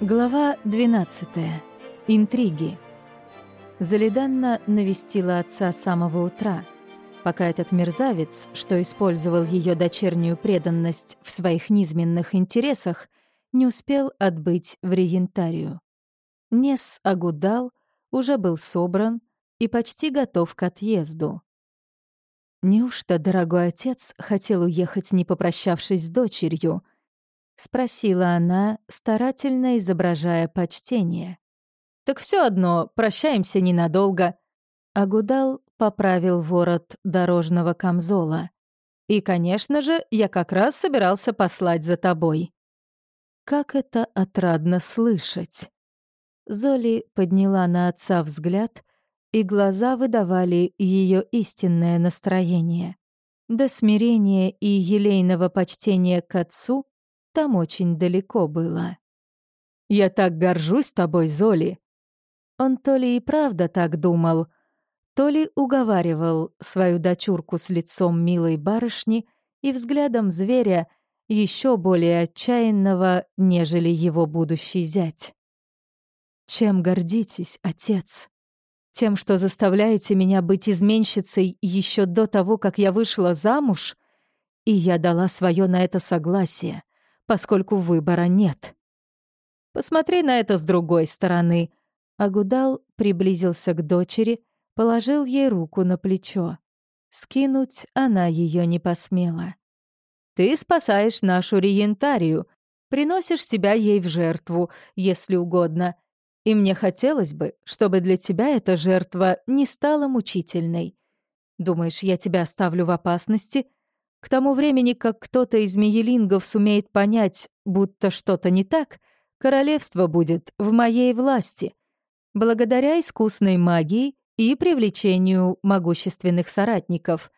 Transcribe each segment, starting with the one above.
Глава 12. Интриги. Залиданна навестила отца с самого утра, пока этот мерзавец, что использовал ее дочернюю преданность в своих низменных интересах, не успел отбыть в регентарию. Нес Агудал уже был собран и почти готов к отъезду. Неужто дорогой отец хотел уехать, не попрощавшись с дочерью —— спросила она, старательно изображая почтение. «Так все одно, прощаемся ненадолго». Агудал поправил ворот дорожного камзола. «И, конечно же, я как раз собирался послать за тобой». Как это отрадно слышать. Золи подняла на отца взгляд, и глаза выдавали ее истинное настроение. До смирения и елейного почтения к отцу там очень далеко было. «Я так горжусь тобой, Золи!» Он то ли и правда так думал, то ли уговаривал свою дочурку с лицом милой барышни и взглядом зверя, еще более отчаянного, нежели его будущий зять. «Чем гордитесь, отец? Тем, что заставляете меня быть изменщицей еще до того, как я вышла замуж?» И я дала свое на это согласие поскольку выбора нет. Посмотри на это с другой стороны. Агудал приблизился к дочери, положил ей руку на плечо. Скинуть она ее не посмела. Ты спасаешь нашу регентарию, приносишь себя ей в жертву, если угодно. И мне хотелось бы, чтобы для тебя эта жертва не стала мучительной. Думаешь, я тебя оставлю в опасности — к тому времени, как кто-то из миелингов сумеет понять, будто что-то не так, королевство будет в моей власти, благодаря искусной магии и привлечению могущественных соратников.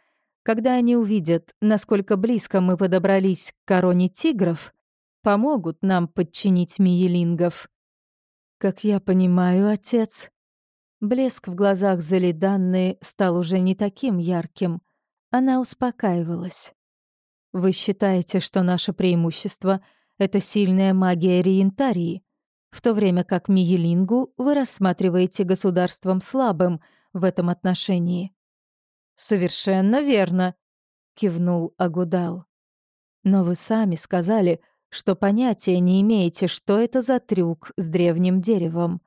Когда они увидят, насколько близко мы подобрались к короне тигров, помогут нам подчинить миелингов. Как я понимаю, отец, блеск в глазах Залиданны стал уже не таким ярким — она успокаивалась. «Вы считаете, что наше преимущество — это сильная магия Риентарии, в то время как Миелингу вы рассматриваете государством слабым в этом отношении?» «Совершенно верно», — кивнул Агудал. «Но вы сами сказали, что понятия не имеете, что это за трюк с древним деревом.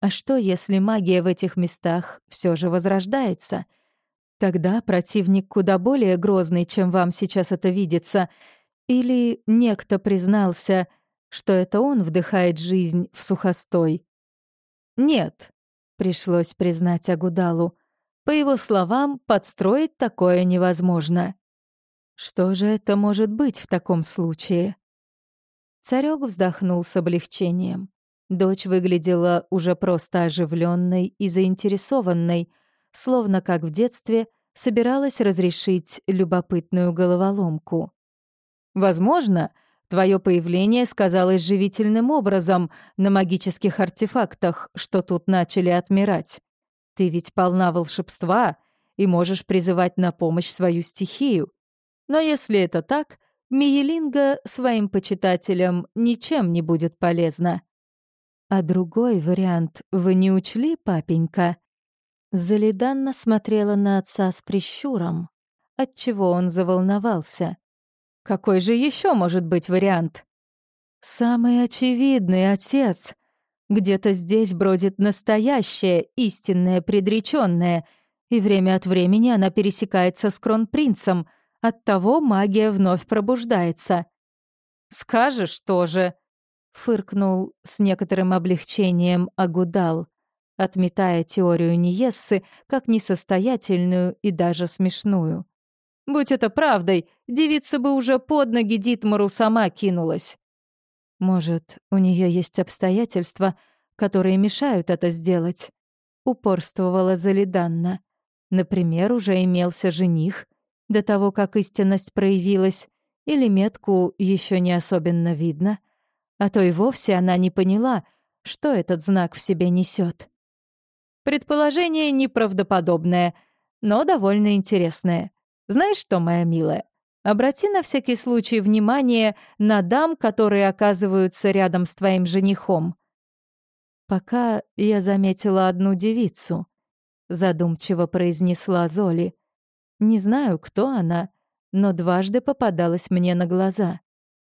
А что, если магия в этих местах все же возрождается?» Тогда противник куда более грозный, чем вам сейчас это видится. Или некто признался, что это он вдыхает жизнь в сухостой. Нет, пришлось признать Агудалу. По его словам, подстроить такое невозможно. Что же это может быть в таком случае? Царёк вздохнул с облегчением. Дочь выглядела уже просто оживленной и заинтересованной — словно как в детстве, собиралась разрешить любопытную головоломку. «Возможно, твое появление сказалось живительным образом на магических артефактах, что тут начали отмирать. Ты ведь полна волшебства и можешь призывать на помощь свою стихию. Но если это так, Миелинга своим почитателям ничем не будет полезна. А другой вариант вы не учли, папенька?» Залиданна смотрела на отца с прищуром, отчего он заволновался. Какой же еще может быть вариант? Самый очевидный отец. Где-то здесь бродит настоящее, истинное, предреченное, и время от времени она пересекается с кронпринцем, оттого магия вновь пробуждается. «Скажешь тоже», — фыркнул с некоторым облегчением Агудал отметая теорию Ниессы как несостоятельную и даже смешную. «Будь это правдой, девица бы уже под ноги Дитмару сама кинулась». «Может, у нее есть обстоятельства, которые мешают это сделать?» — упорствовала Залиданна. Например, уже имелся жених, до того, как истинность проявилась, или метку еще не особенно видно, а то и вовсе она не поняла, что этот знак в себе несет. Предположение неправдоподобное, но довольно интересное. Знаешь что, моя милая, Обрати на всякий случай внимание на дам, которые оказываются рядом с твоим женихом. Пока я заметила одну девицу, задумчиво произнесла Золи. Не знаю, кто она, но дважды попадалась мне на глаза.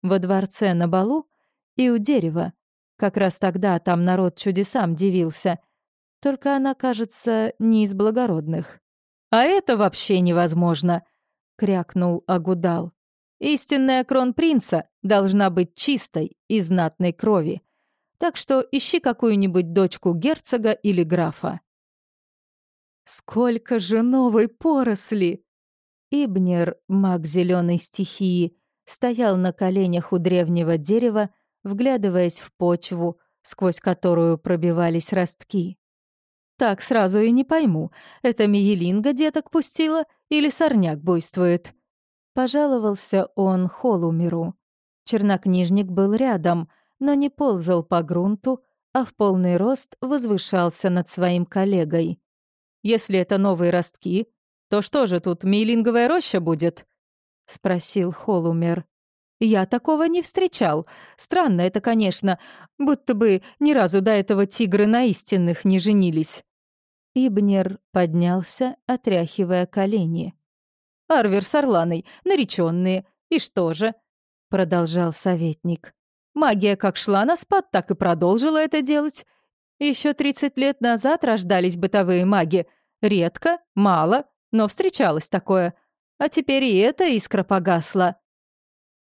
Во дворце на балу и у дерева. Как раз тогда там народ чудесам дивился. Только она, кажется, не из благородных. «А это вообще невозможно!» — крякнул Агудал. «Истинная кронпринца должна быть чистой и знатной крови. Так что ищи какую-нибудь дочку герцога или графа». «Сколько же новой поросли!» Ибнер, маг зеленой стихии, стоял на коленях у древнего дерева, вглядываясь в почву, сквозь которую пробивались ростки. Так сразу и не пойму, это Миелинга деток пустила или сорняк буйствует. Пожаловался он Холумеру. Чернокнижник был рядом, но не ползал по грунту, а в полный рост возвышался над своим коллегой. «Если это новые ростки, то что же тут, мейлинговая роща будет?» — спросил Холумер. «Я такого не встречал. Странно это, конечно, будто бы ни разу до этого тигры на истинных не женились». Ибнер поднялся, отряхивая колени. «Арвер с Орланой, нареченные. И что же?» — продолжал советник. «Магия как шла на спад, так и продолжила это делать. Еще 30 лет назад рождались бытовые маги. Редко, мало, но встречалось такое. А теперь и эта искра погасла».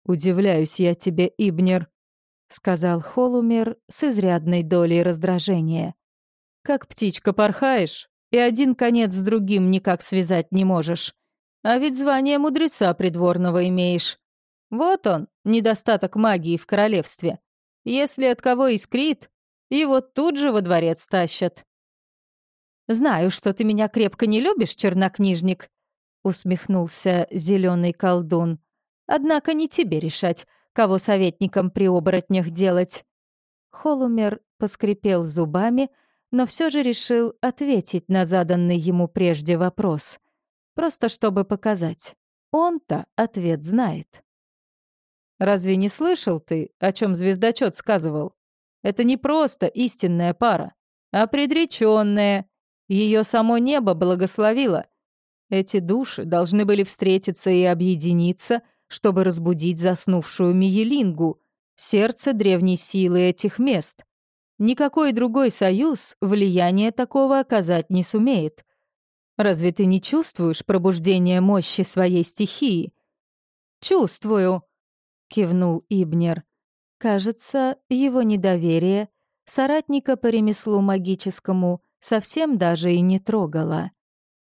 «Удивляюсь я тебе, Ибнер», — сказал Холумер с изрядной долей раздражения. Как птичка порхаешь, и один конец с другим никак связать не можешь. А ведь звание мудреца придворного имеешь. Вот он, недостаток магии в королевстве. Если от кого искрит, его тут же во дворец тащат. «Знаю, что ты меня крепко не любишь, чернокнижник», — усмехнулся зеленый колдун. «Однако не тебе решать, кого советником при оборотнях делать». Холумер поскрипел зубами, — но все же решил ответить на заданный ему прежде вопрос. Просто чтобы показать. Он-то ответ знает. «Разве не слышал ты, о чем звездочет сказывал? Это не просто истинная пара, а предреченная. Ее само небо благословило. Эти души должны были встретиться и объединиться, чтобы разбудить заснувшую Миелингу, сердце древней силы этих мест. Никакой другой союз влияния такого оказать не сумеет. Разве ты не чувствуешь пробуждение мощи своей стихии? Чувствую, кивнул Ибнер. Кажется, его недоверие соратника по ремеслу магическому совсем даже и не трогало.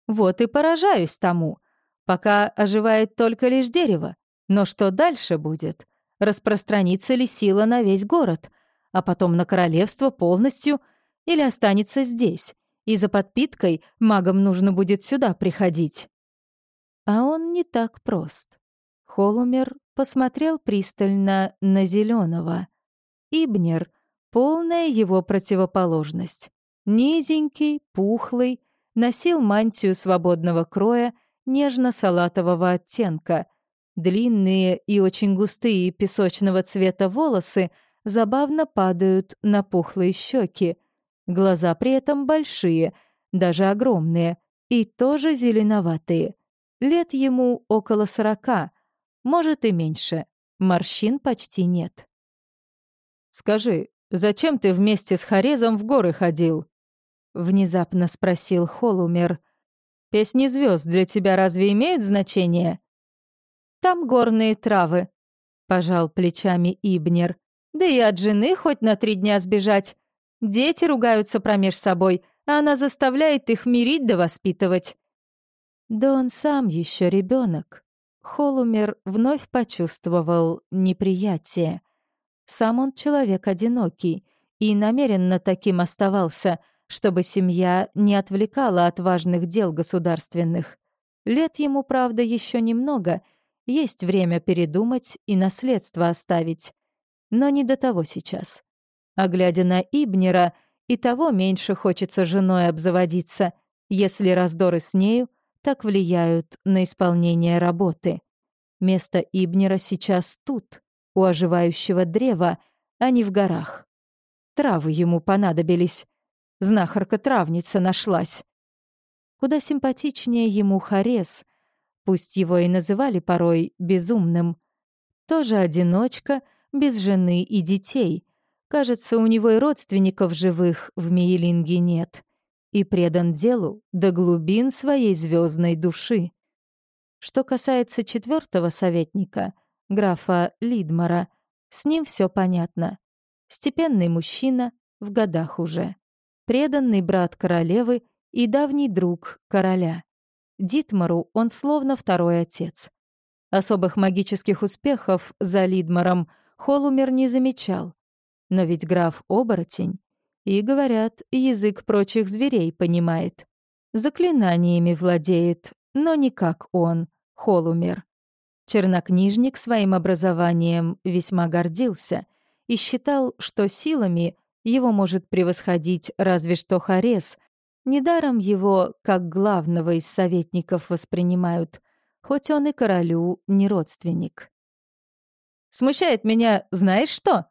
Вот и поражаюсь тому. Пока оживает только лишь дерево. Но что дальше будет? Распространится ли сила на весь город? а потом на королевство полностью, или останется здесь, и за подпиткой магам нужно будет сюда приходить. А он не так прост. Холумер посмотрел пристально на зеленого. Ибнер — полная его противоположность. Низенький, пухлый, носил мантию свободного кроя нежно-салатового оттенка. Длинные и очень густые песочного цвета волосы — забавно падают на пухлые щеки. Глаза при этом большие, даже огромные, и тоже зеленоватые. Лет ему около сорока, может и меньше. Морщин почти нет. «Скажи, зачем ты вместе с Хорезом в горы ходил?» — внезапно спросил Холумер. «Песни звезд для тебя разве имеют значение?» «Там горные травы», — пожал плечами Ибнер. Да и от жены хоть на три дня сбежать. Дети ругаются промеж собой, а она заставляет их мирить да воспитывать. Да он сам еще ребенок. Холумер вновь почувствовал неприятие. Сам он человек одинокий и намеренно таким оставался, чтобы семья не отвлекала от важных дел государственных. Лет ему, правда, еще немного, есть время передумать и наследство оставить но не до того сейчас. А глядя на Ибнера, и того меньше хочется женой обзаводиться, если раздоры с нею так влияют на исполнение работы. Место Ибнера сейчас тут, у оживающего древа, а не в горах. Травы ему понадобились. Знахарка-травница нашлась. Куда симпатичнее ему Харес, пусть его и называли порой безумным. Тоже одиночка, без жены и детей. Кажется, у него и родственников живых в Мейлинге нет. И предан делу до глубин своей звездной души. Что касается четвертого советника, графа Лидмара, с ним все понятно. Степенный мужчина, в годах уже. Преданный брат королевы и давний друг короля. Дитмару он словно второй отец. Особых магических успехов за Лидмаром Холумер не замечал. Но ведь граф — оборотень. И, говорят, язык прочих зверей понимает. Заклинаниями владеет, но не как он, Холумер. Чернокнижник своим образованием весьма гордился и считал, что силами его может превосходить разве что Харес. Недаром его, как главного из советников, воспринимают, хоть он и королю не родственник. «Смущает меня, знаешь что?»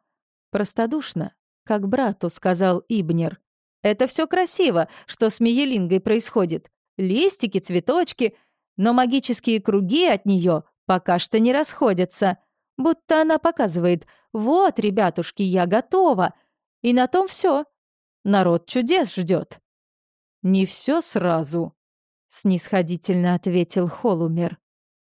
Простодушно, как брату сказал Ибнер. «Это все красиво, что с Миелингой происходит. Листики, цветочки, но магические круги от нее пока что не расходятся, будто она показывает «Вот, ребятушки, я готова!» И на том все. Народ чудес ждет. «Не все сразу», — снисходительно ответил Холумер.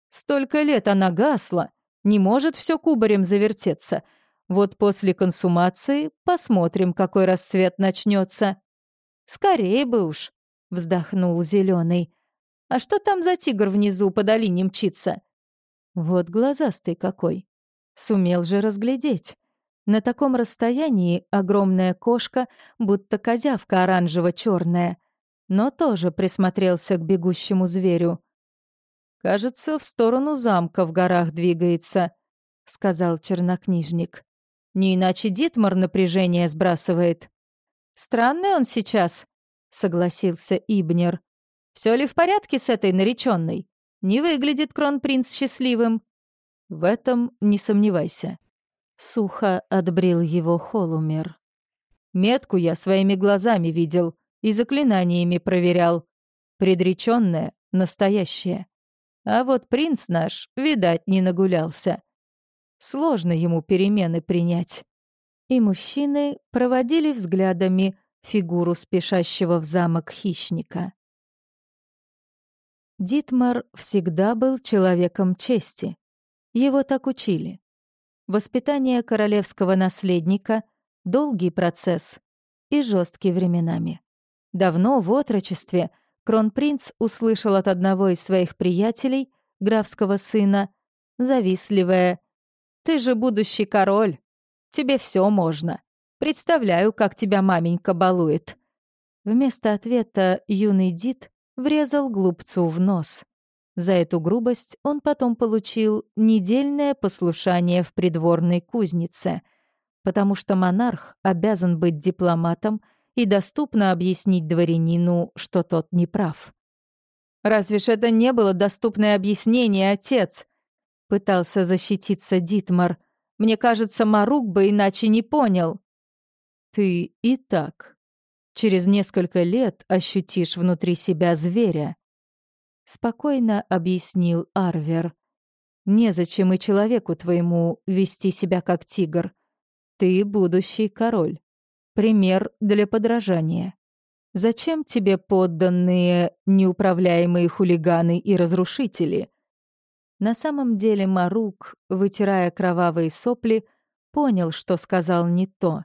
«Столько лет она гасла, не может все кубарем завертеться. Вот после консумации посмотрим, какой расцвет начнется. «Скорее бы уж», — вздохнул Зеленый. А что там за тигр внизу по долине мчится? Вот глазастый какой. Сумел же разглядеть. На таком расстоянии огромная кошка, будто козявка оранжево черная но тоже присмотрелся к бегущему зверю. «Кажется, в сторону замка в горах двигается», — сказал чернокнижник. «Не иначе Дитмар напряжение сбрасывает». «Странный он сейчас», — согласился Ибнер. Все ли в порядке с этой нареченной? Не выглядит кронпринц счастливым. В этом не сомневайся. Сухо отбрил его Холумер. Метку я своими глазами видел и заклинаниями проверял. Предреченное, настоящее. А вот принц наш, видать, не нагулялся. Сложно ему перемены принять. И мужчины проводили взглядами фигуру спешащего в замок хищника. Дитмар всегда был человеком чести. Его так учили. Воспитание королевского наследника — долгий процесс и жесткий временами. Давно в отрочестве кронпринц услышал от одного из своих приятелей, графского сына, завистливое «Ты же будущий король, тебе все можно. Представляю, как тебя маменька балует». Вместо ответа юный Дит врезал глупцу в нос. За эту грубость он потом получил недельное послушание в придворной кузнице, потому что монарх обязан быть дипломатом и доступно объяснить дворянину, что тот не прав. «Разве ж это не было доступное объяснение, отец?» — пытался защититься Дитмар. «Мне кажется, Марук бы иначе не понял». «Ты и так Через несколько лет ощутишь внутри себя зверя. Спокойно объяснил Арвер. Незачем и человеку твоему вести себя как тигр. Ты будущий король. Пример для подражания. Зачем тебе подданные неуправляемые хулиганы и разрушители? На самом деле Марук, вытирая кровавые сопли, понял, что сказал не то.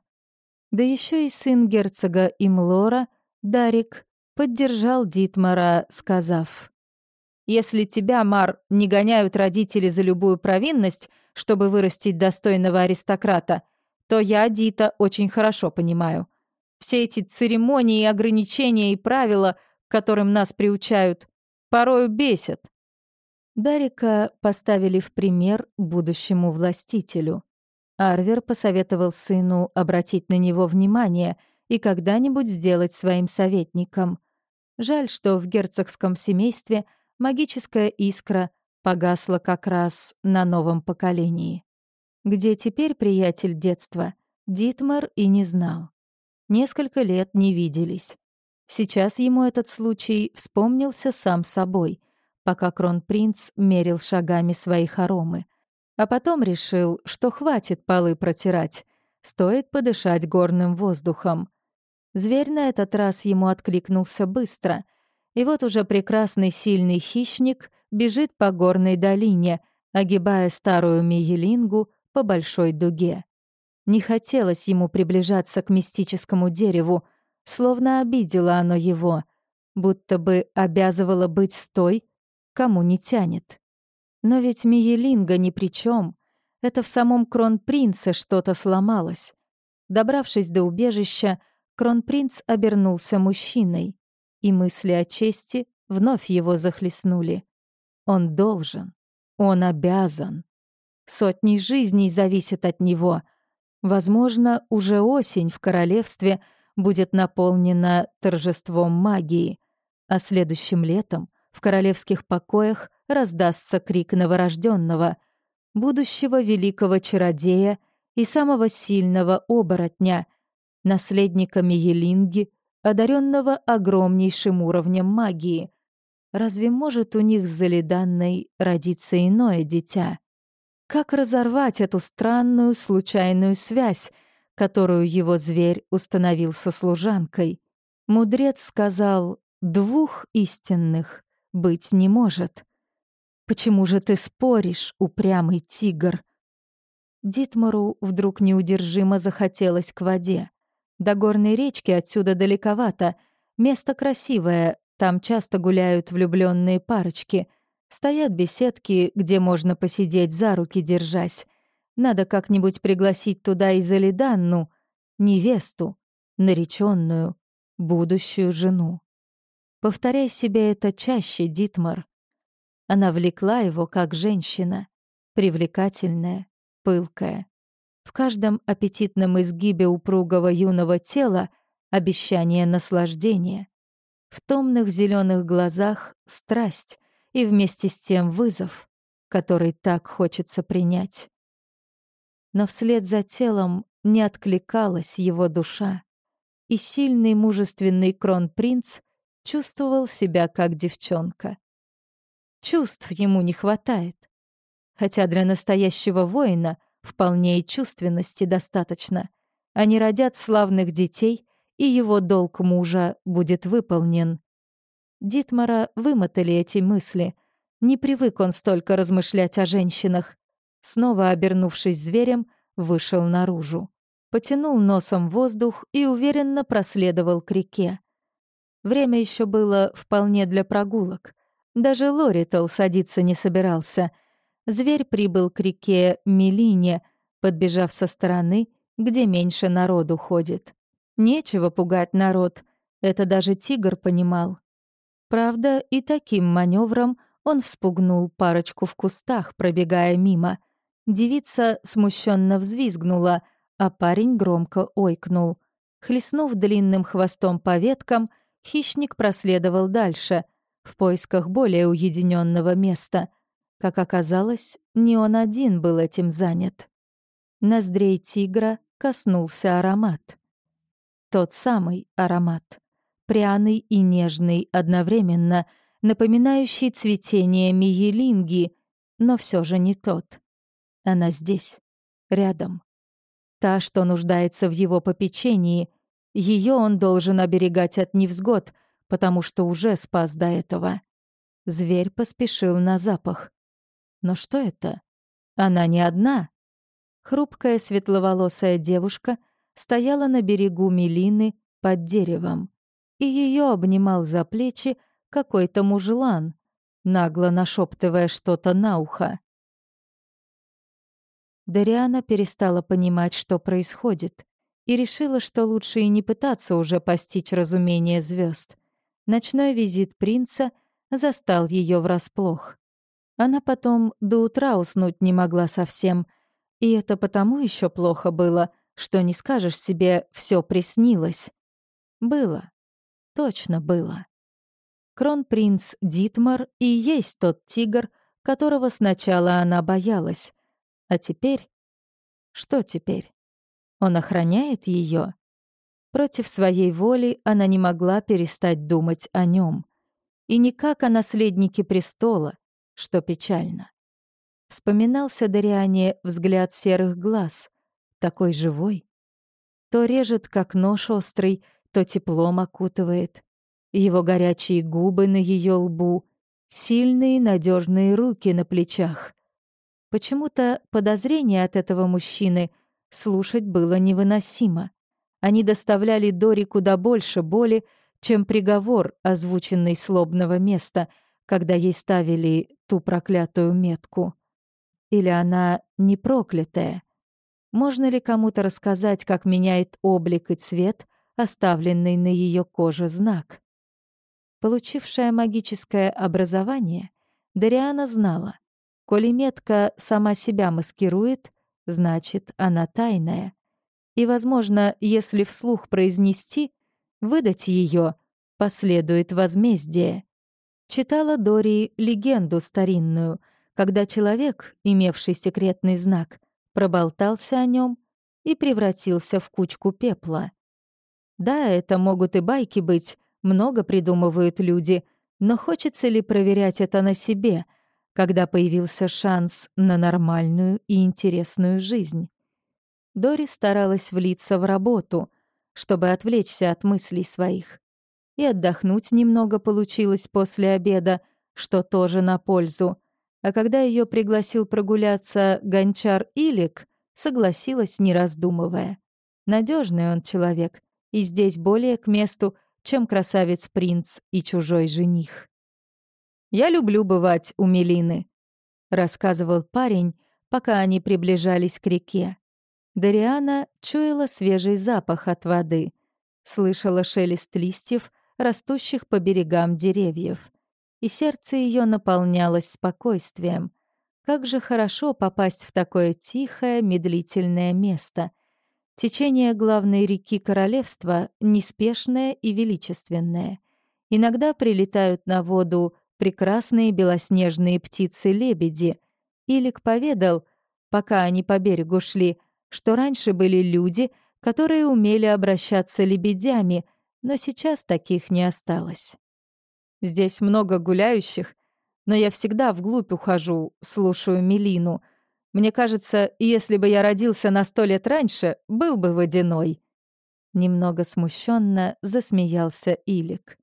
Да еще и сын герцога Имлора, Дарик, поддержал Дитмара, сказав, «Если тебя, Мар, не гоняют родители за любую провинность, чтобы вырастить достойного аристократа, то я, Дита, очень хорошо понимаю. Все эти церемонии, ограничения и правила, которым нас приучают, порою бесят». Дарика поставили в пример будущему властителю. Арвер посоветовал сыну обратить на него внимание и когда-нибудь сделать своим советником. Жаль, что в герцогском семействе магическая искра погасла как раз на новом поколении. Где теперь приятель детства, Дитмар и не знал. Несколько лет не виделись. Сейчас ему этот случай вспомнился сам собой, пока кронпринц мерил шагами свои хоромы, а потом решил, что хватит полы протирать, стоит подышать горным воздухом. Зверь на этот раз ему откликнулся быстро, и вот уже прекрасный сильный хищник бежит по горной долине, огибая старую Миелингу по большой дуге. Не хотелось ему приближаться к мистическому дереву, словно обидело оно его, будто бы обязывало быть с той, кому не тянет. Но ведь Миелинга ни при чем. Это в самом кронпринце что-то сломалось. Добравшись до убежища, кронпринц обернулся мужчиной, и мысли о чести вновь его захлестнули. Он должен, он обязан. Сотни жизней зависят от него. Возможно, уже осень в королевстве — будет наполнена торжеством магии, а следующим летом в королевских покоях раздастся крик новорожденного, будущего великого чародея и самого сильного оборотня, наследника Миелинги, одаренного огромнейшим уровнем магии. Разве может у них с Залиданной родиться иное дитя? Как разорвать эту странную случайную связь, которую его зверь установил со служанкой. Мудрец сказал, двух истинных быть не может. «Почему же ты споришь, упрямый тигр?» Дитмару вдруг неудержимо захотелось к воде. До горной речки отсюда далековато. Место красивое, там часто гуляют влюбленные парочки. Стоят беседки, где можно посидеть за руки держась. Надо как-нибудь пригласить туда и Залиданну, невесту, нареченную, будущую жену. Повторяй себе это чаще, Дитмар. Она влекла его как женщина, привлекательная, пылкая. В каждом аппетитном изгибе упругого юного тела обещание наслаждения. В томных зеленых глазах страсть и вместе с тем вызов, который так хочется принять но вслед за телом не откликалась его душа, и сильный мужественный кронпринц чувствовал себя как девчонка. Чувств ему не хватает, хотя для настоящего воина вполне и чувственности достаточно. Они родят славных детей, и его долг мужа будет выполнен. Дитмара вымотали эти мысли. Не привык он столько размышлять о женщинах. Снова обернувшись зверем, вышел наружу. Потянул носом воздух и уверенно проследовал к реке. Время еще было вполне для прогулок. Даже Лоритл садиться не собирался. Зверь прибыл к реке Мелине, подбежав со стороны, где меньше народу ходит. Нечего пугать народ, это даже тигр понимал. Правда, и таким маневром он вспугнул парочку в кустах, пробегая мимо. Девица смущенно взвизгнула, а парень громко ойкнул. Хлестнув длинным хвостом по веткам, хищник проследовал дальше, в поисках более уединенного места. Как оказалось, не он один был этим занят. Ноздрей тигра коснулся аромат. Тот самый аромат. Пряный и нежный одновременно, напоминающий цветение миелинги, но все же не тот. Она здесь, рядом. Та, что нуждается в его попечении, ее он должен оберегать от невзгод, потому что уже спас до этого. Зверь поспешил на запах. Но что это? Она не одна. Хрупкая светловолосая девушка стояла на берегу Мелины под деревом, и ее обнимал за плечи какой-то мужелан, нагло нашептывая что-то на ухо. Дариана перестала понимать, что происходит, и решила, что лучше и не пытаться уже постичь разумение звезд. Ночной визит принца застал ее врасплох. Она потом до утра уснуть не могла совсем, и это потому еще плохо было, что не скажешь себе «все приснилось». Было. Точно было. Кронпринц Дитмар и есть тот тигр, которого сначала она боялась. А теперь... Что теперь? Он охраняет ее? Против своей воли она не могла перестать думать о нем. И никак о наследнике престола, что печально. Вспоминался Дариане взгляд серых глаз, такой живой. То режет, как нож острый, то теплом окутывает. Его горячие губы на ее лбу, сильные надежные руки на плечах. Почему-то подозрение от этого мужчины слушать было невыносимо. Они доставляли Дори куда больше боли, чем приговор, озвученный слобного места, когда ей ставили ту проклятую метку. Или она не проклятая? Можно ли кому-то рассказать, как меняет облик и цвет оставленный на ее коже знак? Получившая магическое образование, Дариана знала, коли метка сама себя маскирует, значит, она тайная. И, возможно, если вслух произнести, выдать ее, последует возмездие. Читала Дори легенду старинную, когда человек, имевший секретный знак, проболтался о нем и превратился в кучку пепла. Да, это могут и байки быть, много придумывают люди, но хочется ли проверять это на себе, когда появился шанс на нормальную и интересную жизнь? Дори старалась влиться в работу, чтобы отвлечься от мыслей своих. И отдохнуть немного получилось после обеда, что тоже на пользу. А когда ее пригласил прогуляться гончар Илик, согласилась, не раздумывая. Надежный он человек, и здесь более к месту, чем красавец-принц и чужой жених. «Я люблю бывать у Мелины», — рассказывал парень, пока они приближались к реке. Дариана чуяла свежий запах от воды, слышала шелест листьев, растущих по берегам деревьев, и сердце ее наполнялось спокойствием. Как же хорошо попасть в такое тихое, медлительное место. Течение главной реки королевства неспешное и величественное. Иногда прилетают на воду прекрасные белоснежные птицы-лебеди. Илик поведал, пока они по берегу шли, что раньше были люди, которые умели обращаться лебедями, но сейчас таких не осталось. Здесь много гуляющих, но я всегда вглубь ухожу, слушаю Мелину. Мне кажется, если бы я родился на сто лет раньше, был бы водяной. Немного смущенно засмеялся Илик.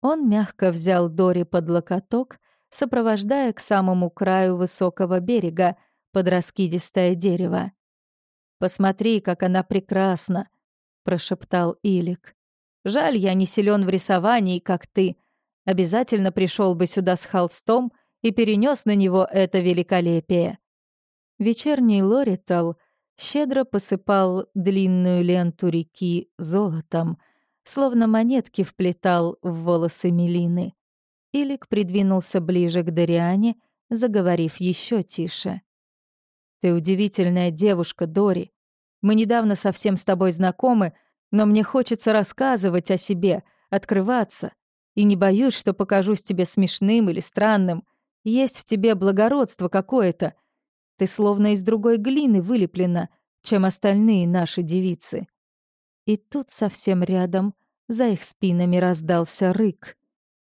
Он мягко взял Дори под локоток, сопровождая к самому краю высокого берега под раскидистое дерево. Посмотри, как она прекрасна!» — прошептал Илик. «Жаль, я не силен в рисовании, как ты. Обязательно пришел бы сюда с холстом и перенес на него это великолепие». Вечерний Лоритал щедро посыпал длинную ленту реки золотом, словно монетки вплетал в волосы Мелины. Илик придвинулся ближе к Дариане, заговорив еще тише. «Ты удивительная девушка, Дори. Мы недавно совсем с тобой знакомы, но мне хочется рассказывать о себе, открываться. И не боюсь, что покажусь тебе смешным или странным. Есть в тебе благородство какое-то. Ты словно из другой глины вылеплена, чем остальные наши девицы». И тут совсем рядом, за их спинами раздался рык.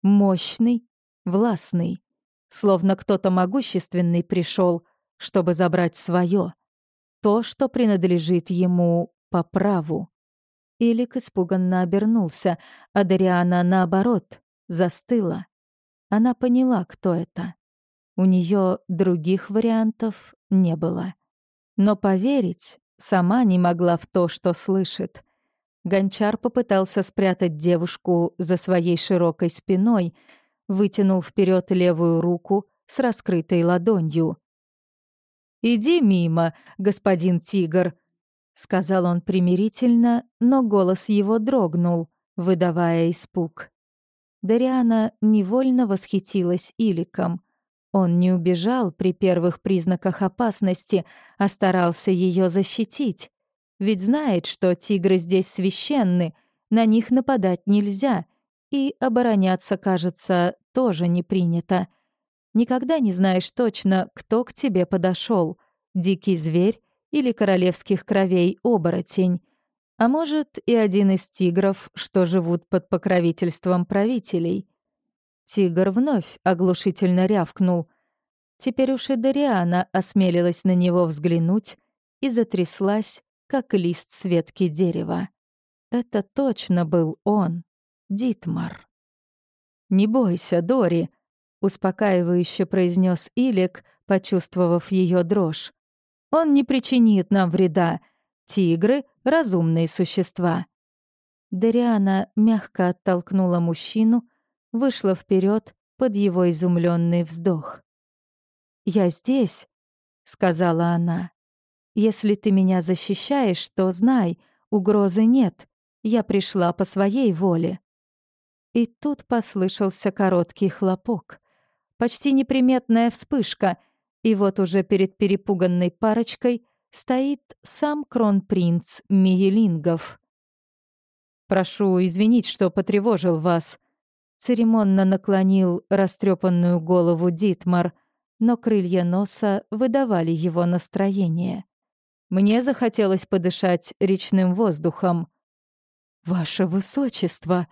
Мощный, властный. Словно кто-то могущественный пришел, чтобы забрать свое то, что принадлежит ему по праву. Илик испуганно обернулся, а Дариана, наоборот, застыла. Она поняла, кто это. У нее других вариантов не было. Но поверить сама не могла в то, что слышит. Гончар попытался спрятать девушку за своей широкой спиной, вытянул вперед левую руку с раскрытой ладонью. «Иди мимо, господин тигр», — сказал он примирительно, но голос его дрогнул, выдавая испуг. Дариана невольно восхитилась Иликом. Он не убежал при первых признаках опасности, а старался ее защитить. Ведь знает, что тигры здесь священны, на них нападать нельзя, и обороняться, кажется, тоже не принято. Никогда не знаешь точно, кто к тебе подошел: дикий зверь или королевских кровей оборотень, а может и один из тигров, что живут под покровительством правителей. Тигр вновь оглушительно рявкнул. Теперь уж и Дариана осмелилась на него взглянуть и затряслась, как лист с ветки дерева. Это точно был он, Дитмар. «Не бойся, Дори», — успокаивающе произнес Илик, почувствовав ее дрожь. «Он не причинит нам вреда. Тигры — разумные существа». Дариана мягко оттолкнула мужчину, вышла вперед под его изумленный вздох. «Я здесь», — сказала она. «Если ты меня защищаешь, то знай, угрозы нет. Я пришла по своей воле». И тут послышался короткий хлопок. Почти неприметная вспышка, и вот уже перед перепуганной парочкой стоит сам кронпринц Миелингов. «Прошу извинить, что потревожил вас», — церемонно наклонил растрепанную голову Дитмар, но крылья носа выдавали его настроение. Мне захотелось подышать речным воздухом. «Ваше высочество!»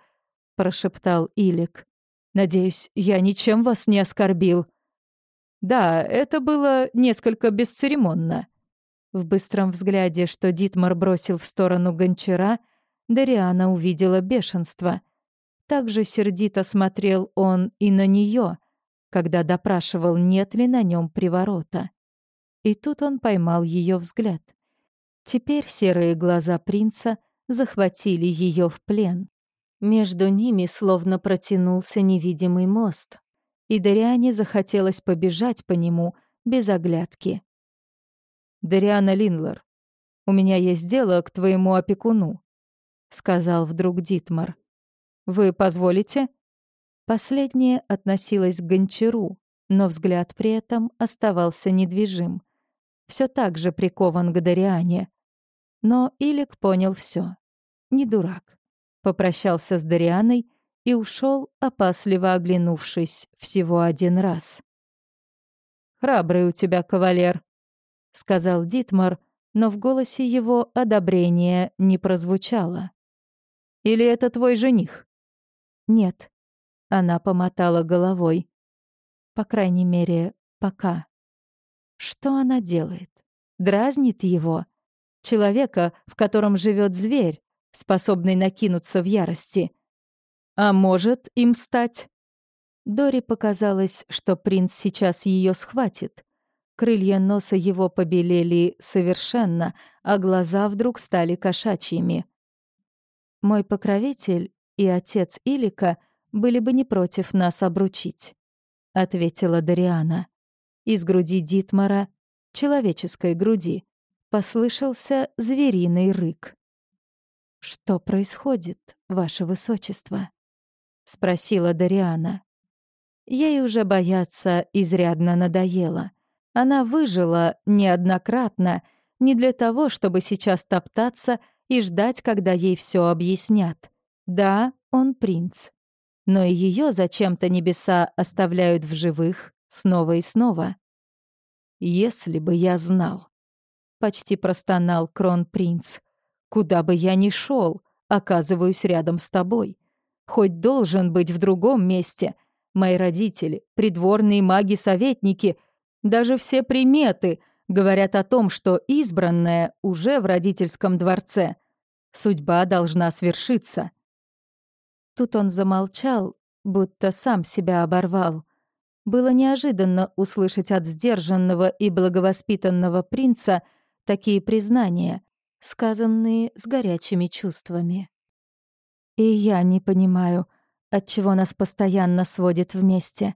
прошептал Илик. Надеюсь, я ничем вас не оскорбил. Да, это было несколько бесцеремонно. В быстром взгляде, что Дитмар бросил в сторону гончара, Дариана увидела бешенство. Также сердито смотрел он и на нее, когда допрашивал, нет ли на нем приворота. И тут он поймал ее взгляд. Теперь серые глаза принца захватили ее в плен. Между ними словно протянулся невидимый мост, и Дариане захотелось побежать по нему без оглядки. «Дариана Линлер, у меня есть дело к твоему опекуну», — сказал вдруг Дитмар. «Вы позволите?» Последнее относилось к гончару, но взгляд при этом оставался недвижим. Все так же прикован к Дариане. Но Илик понял все. Не дурак попрощался с Дарианой и ушел, опасливо оглянувшись всего один раз. «Храбрый у тебя кавалер», — сказал Дитмар, но в голосе его одобрения не прозвучало. «Или это твой жених?» «Нет», — она помотала головой. «По крайней мере, пока». Что она делает? Дразнит его? Человека, в котором живет зверь, способный накинуться в ярости. А может им стать? Дори показалось, что принц сейчас ее схватит. Крылья носа его побелели совершенно, а глаза вдруг стали кошачьими. Мой покровитель и отец Илика были бы не против нас обручить, ответила Дариана. Из груди Дитмара, человеческой груди, послышался звериный рык. «Что происходит, ваше высочество?» — спросила Дариана. Ей уже бояться изрядно надоело. Она выжила неоднократно не для того, чтобы сейчас топтаться и ждать, когда ей все объяснят. Да, он принц. Но и ее зачем-то небеса оставляют в живых снова и снова. «Если бы я знал», — почти простонал кронпринц, Куда бы я ни шел, оказываюсь рядом с тобой. Хоть должен быть в другом месте. Мои родители, придворные маги-советники, даже все приметы говорят о том, что избранная уже в родительском дворце. Судьба должна свершиться. Тут он замолчал, будто сам себя оборвал. Было неожиданно услышать от сдержанного и благовоспитанного принца такие признания — сказанные с горячими чувствами. И я не понимаю, отчего нас постоянно сводит вместе.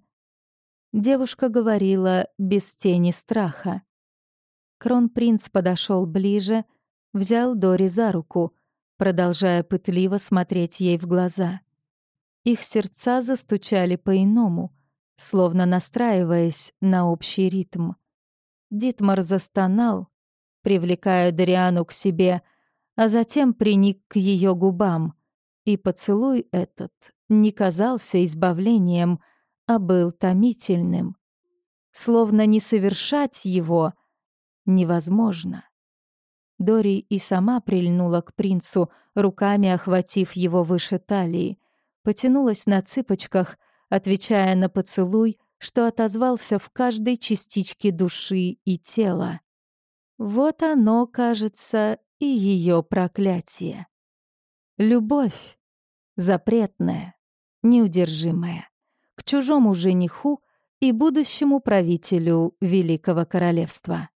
Девушка говорила без тени страха. Кронпринц подошел ближе, взял Дори за руку, продолжая пытливо смотреть ей в глаза. Их сердца застучали по-иному, словно настраиваясь на общий ритм. Дитмар застонал, привлекая Дариану к себе, а затем приник к ее губам. И поцелуй этот не казался избавлением, а был томительным, словно не совершать его невозможно. Дори и сама прильнула к принцу, руками охватив его выше талии, потянулась на цыпочках, отвечая на поцелуй, что отозвался в каждой частичке души и тела. Вот оно, кажется, и ее проклятие. Любовь запретная, неудержимая, к чужому жениху и будущему правителю Великого Королевства.